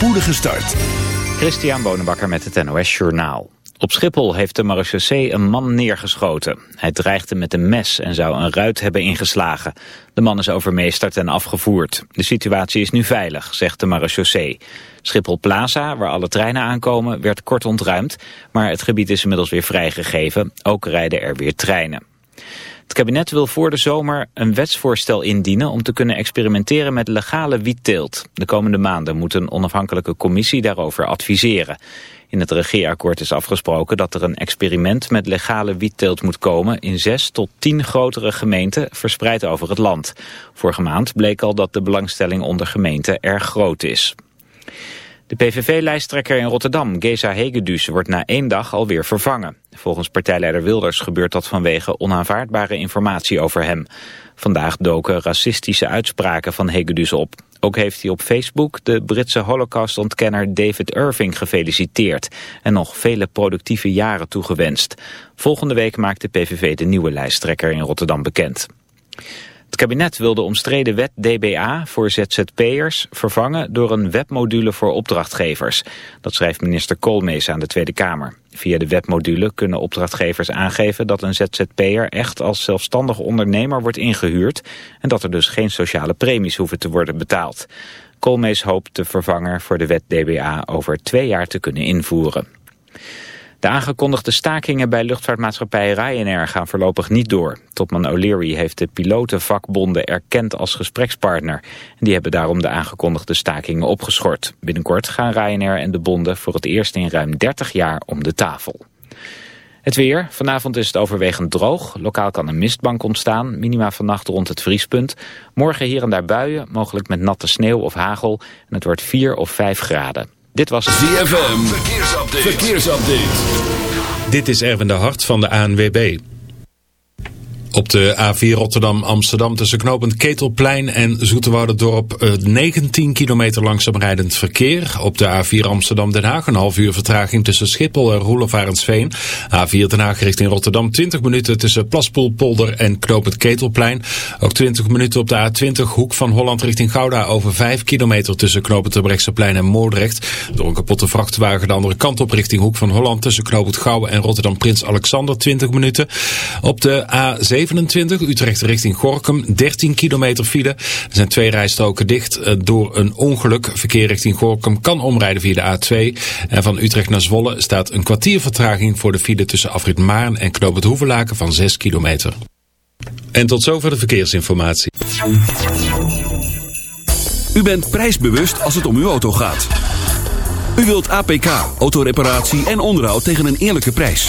spoedige start. Christian Bonenbakker met het NOS Journaal. Op Schiphol heeft de marechaussee een man neergeschoten. Hij dreigde met een mes en zou een ruit hebben ingeslagen. De man is overmeesterd en afgevoerd. De situatie is nu veilig, zegt de marechaussee. Schiphol Plaza, waar alle treinen aankomen, werd kort ontruimd... maar het gebied is inmiddels weer vrijgegeven. Ook rijden er weer treinen. Het kabinet wil voor de zomer een wetsvoorstel indienen om te kunnen experimenteren met legale wietteelt. De komende maanden moet een onafhankelijke commissie daarover adviseren. In het regeerakkoord is afgesproken dat er een experiment met legale wietteelt moet komen in zes tot tien grotere gemeenten verspreid over het land. Vorige maand bleek al dat de belangstelling onder gemeenten erg groot is. De PVV-lijsttrekker in Rotterdam, Geza Hegedus, wordt na één dag alweer vervangen. Volgens partijleider Wilders gebeurt dat vanwege onaanvaardbare informatie over hem. Vandaag doken racistische uitspraken van Hegedus op. Ook heeft hij op Facebook de Britse holocaustontkenner David Irving gefeliciteerd en nog vele productieve jaren toegewenst. Volgende week maakt de PVV de nieuwe lijsttrekker in Rotterdam bekend. Kabinet wil de omstreden wet DBA voor ZZP'ers vervangen door een webmodule voor opdrachtgevers. Dat schrijft minister Koolmees aan de Tweede Kamer. Via de webmodule kunnen opdrachtgevers aangeven dat een ZZP'er echt als zelfstandig ondernemer wordt ingehuurd en dat er dus geen sociale premies hoeven te worden betaald. Koolmees hoopt de vervanger voor de wet DBA over twee jaar te kunnen invoeren. De aangekondigde stakingen bij luchtvaartmaatschappij Ryanair gaan voorlopig niet door. Topman O'Leary heeft de pilotenvakbonden erkend als gesprekspartner. Die hebben daarom de aangekondigde stakingen opgeschort. Binnenkort gaan Ryanair en de bonden voor het eerst in ruim 30 jaar om de tafel. Het weer. Vanavond is het overwegend droog. Lokaal kan een mistbank ontstaan. Minima vannacht rond het vriespunt. Morgen hier en daar buien, mogelijk met natte sneeuw of hagel. En het wordt 4 of 5 graden. Dit was ZFM. Verkeersupdate. Verkeersupdate. Dit is Erwin de Hart van de ANWB. Op de A4 Rotterdam-Amsterdam tussen knooppunt Ketelplein en Dorp 19 eh, kilometer langzaam rijdend verkeer. Op de A4 Amsterdam-Den Haag een half uur vertraging tussen Schiphol en Roelofarensveen. A4 Den Haag richting Rotterdam 20 minuten tussen Plaspoelpolder en knooppunt Ketelplein. Ook 20 minuten op de A20 Hoek van Holland richting Gouda over 5 kilometer tussen knooppunt Terbrechtseplein en Moordrecht. Door een kapotte vrachtwagen de andere kant op richting Hoek van Holland tussen knooppunt Gouwen en Rotterdam Prins Alexander 20 minuten. Op de A7 27, Utrecht richting Gorkum, 13 kilometer file. Er zijn twee rijstroken dicht eh, door een ongeluk. Verkeer richting Gorkum kan omrijden via de A2. En van Utrecht naar Zwolle staat een kwartier vertraging voor de file tussen Afrit Maarn en Knoop het van 6 kilometer. En tot zover de verkeersinformatie. U bent prijsbewust als het om uw auto gaat. U wilt APK, autoreparatie en onderhoud tegen een eerlijke prijs.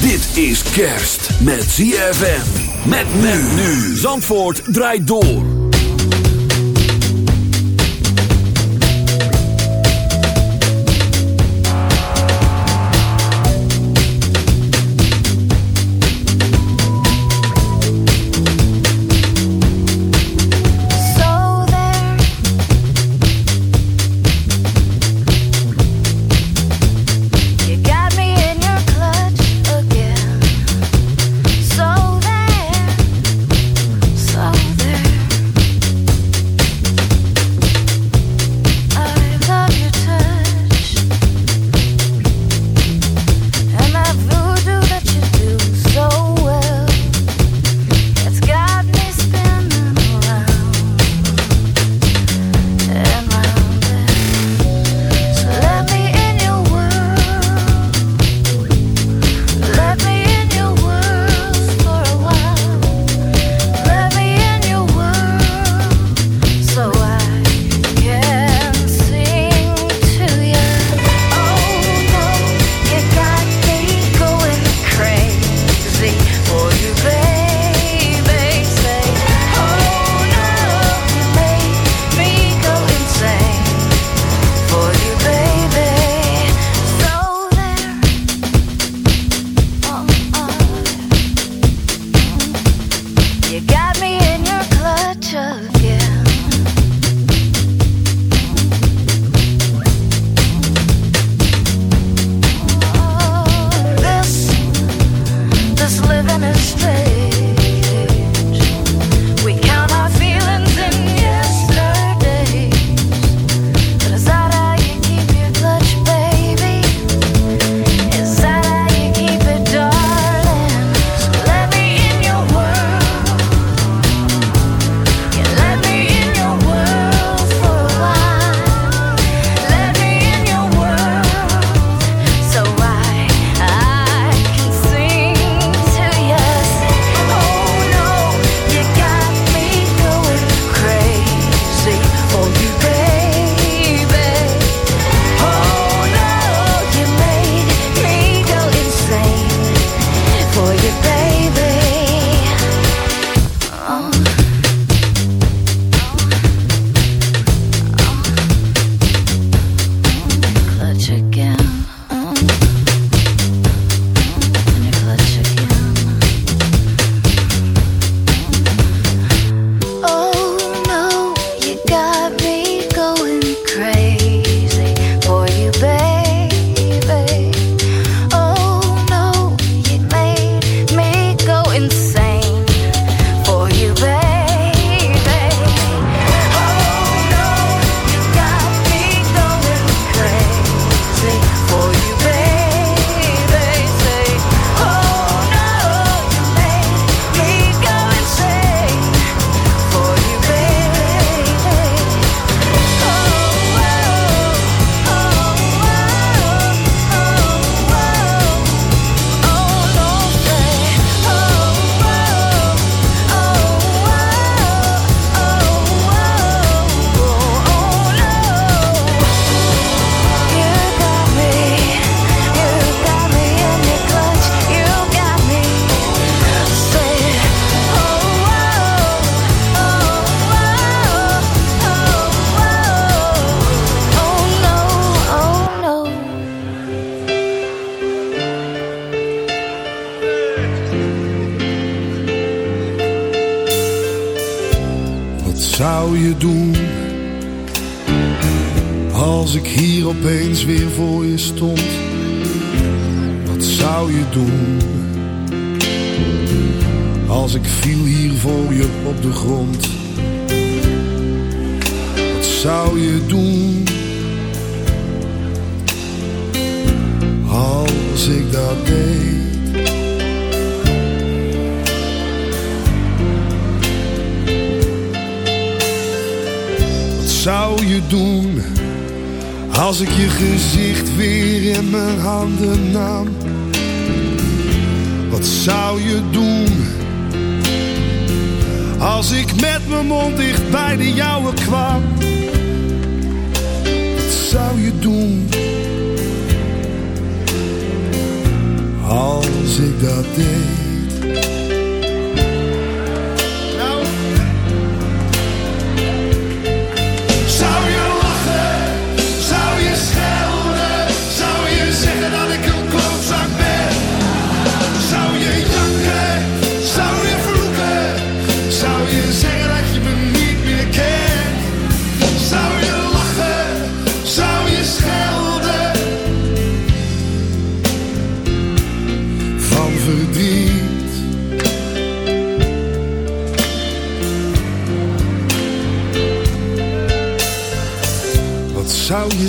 Dit is kerst met ZFM. Met men nu. Zandvoort draait door.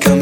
Come.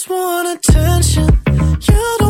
just want attention. You don't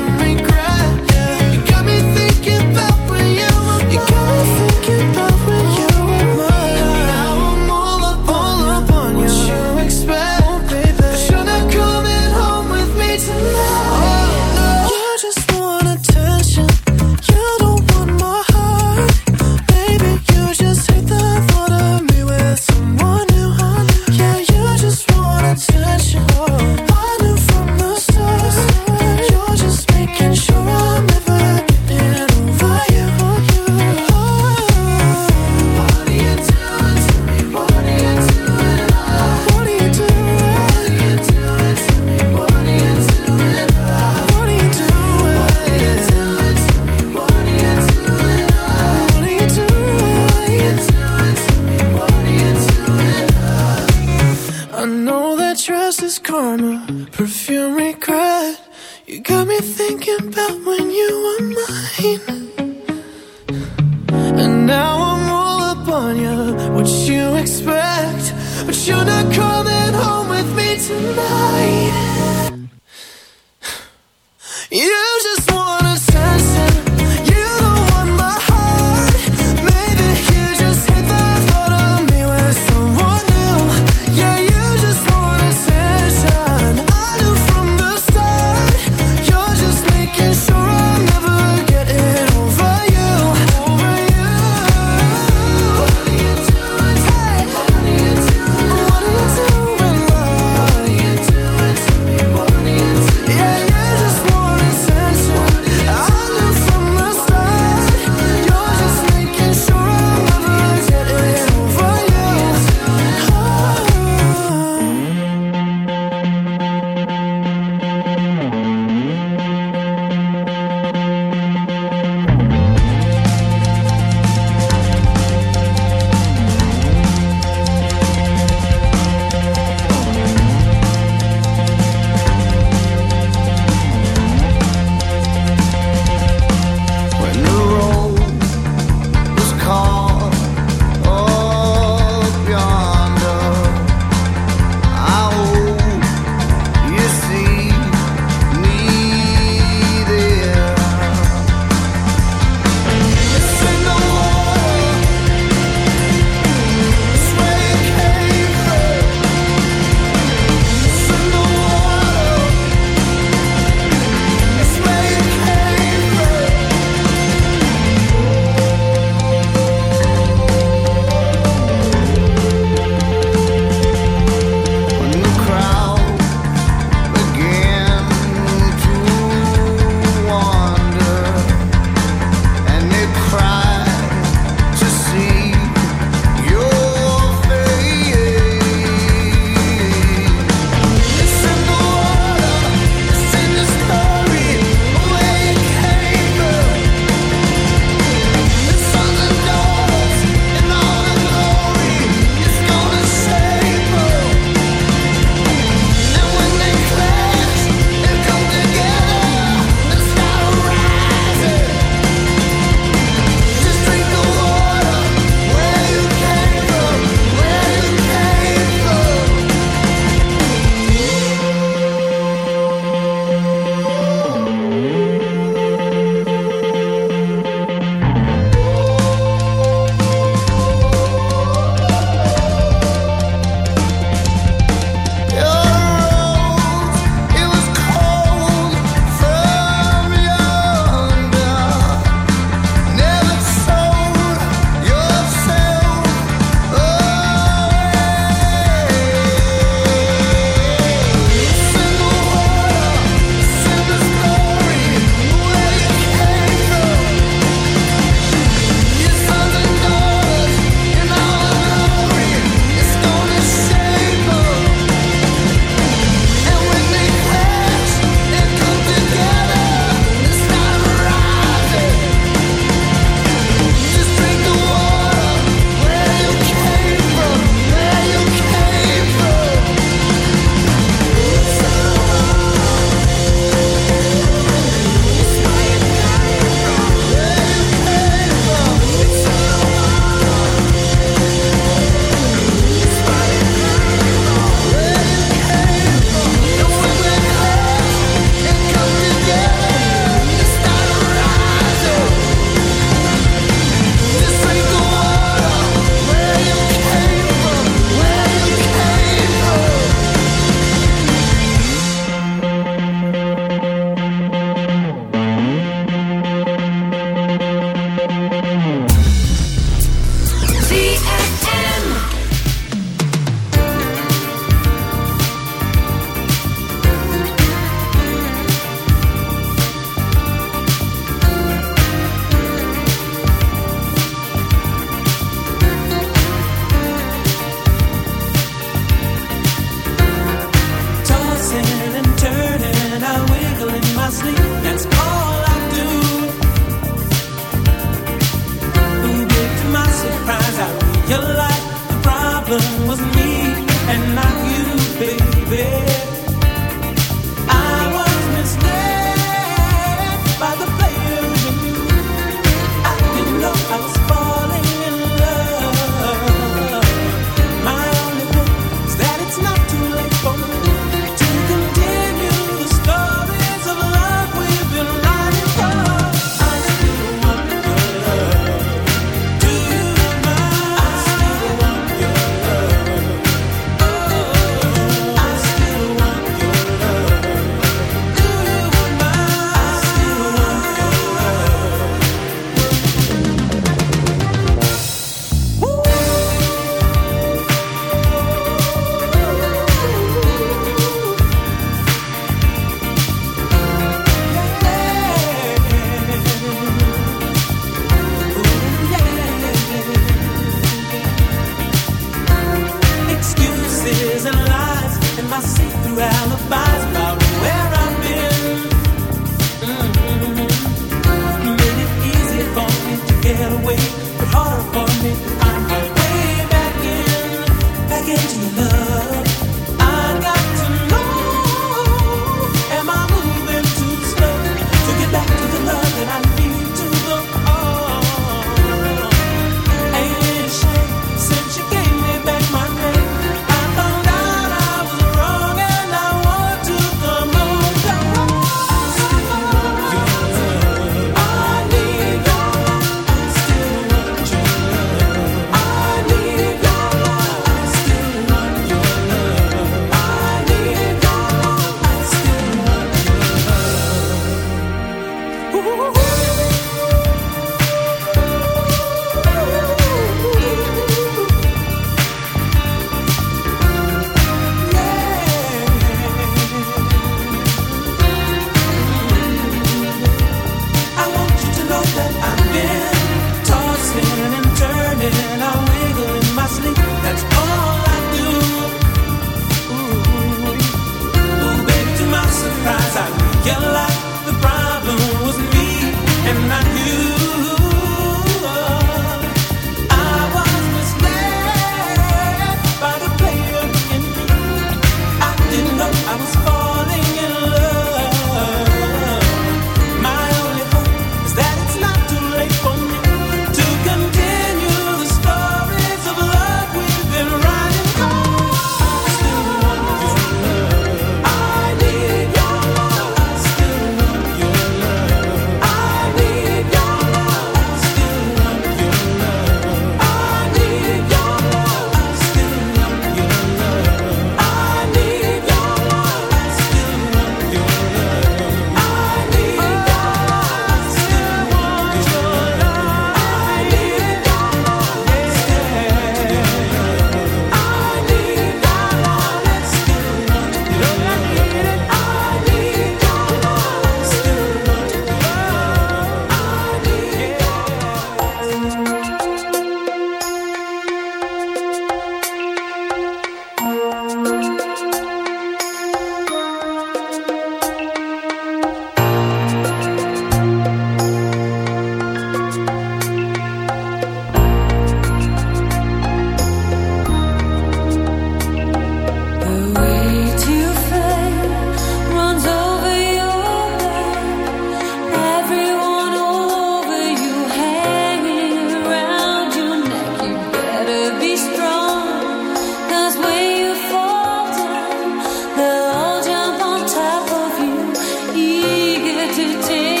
to take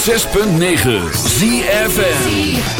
106.9 ZFN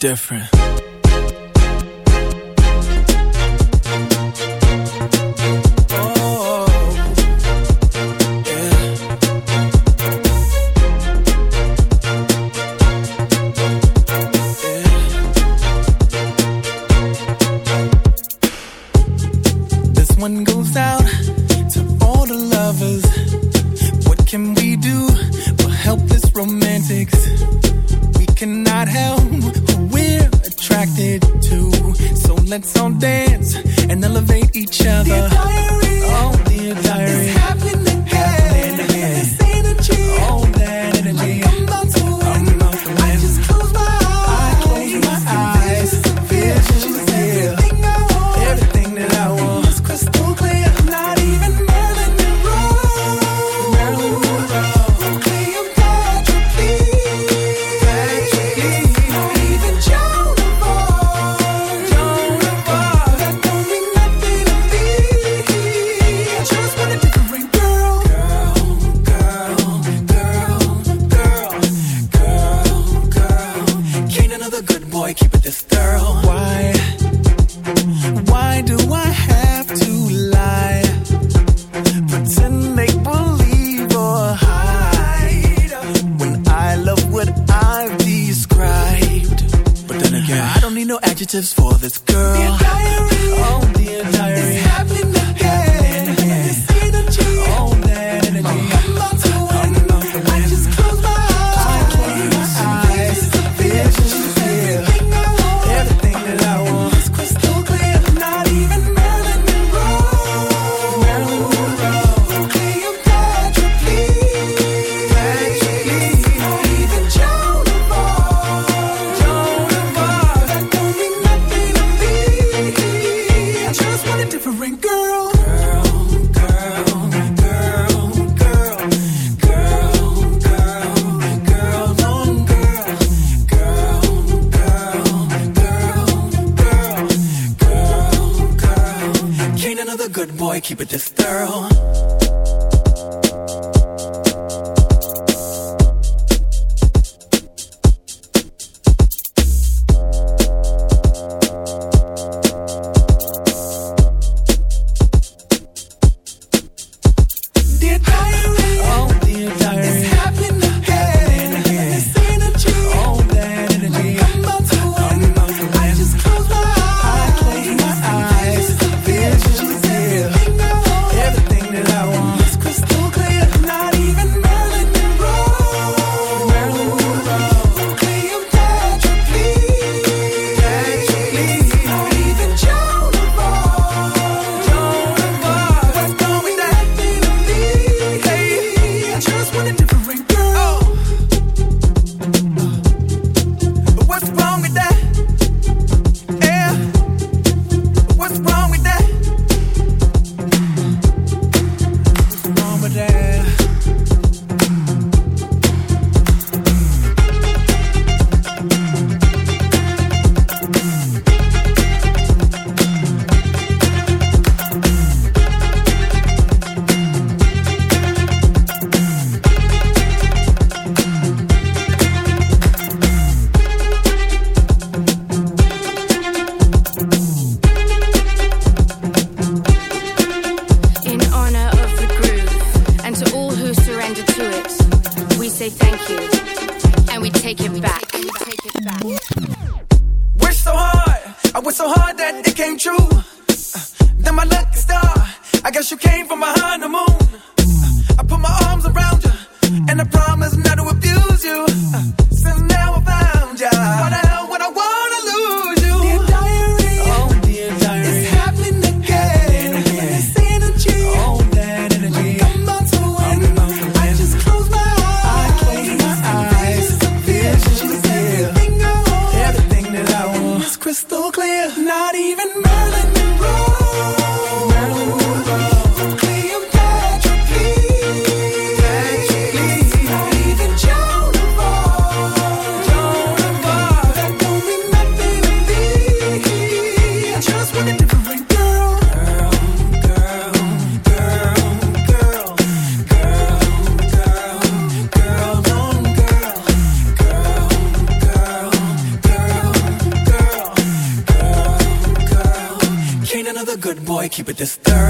Different. Keep it this thorough?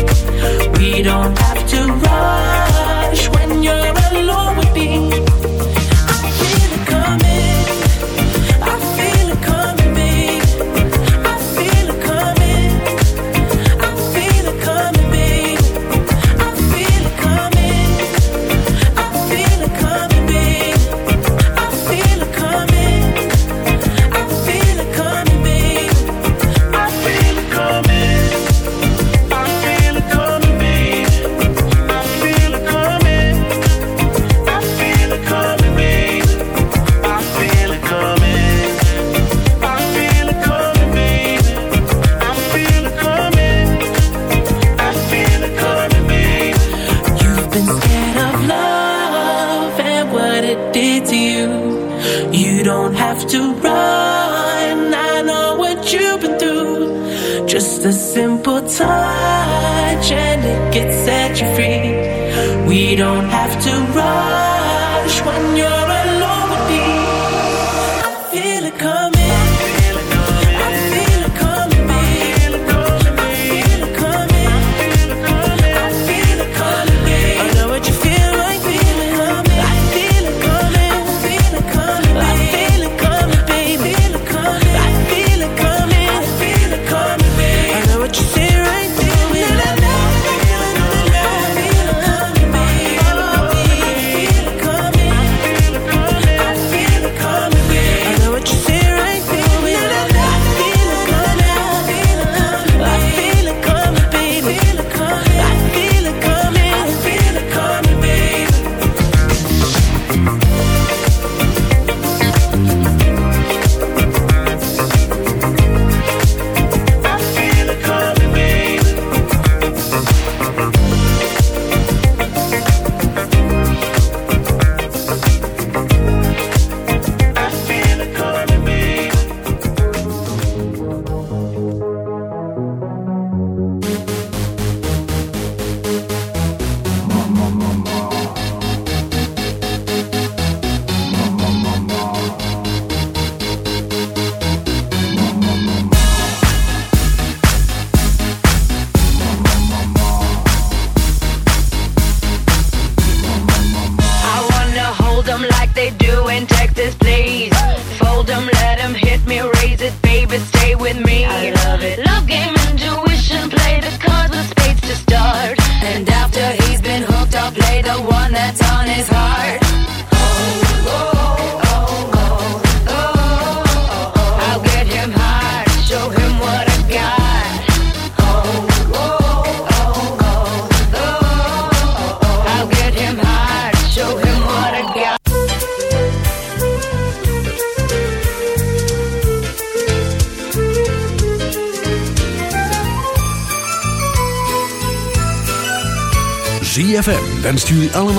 don't have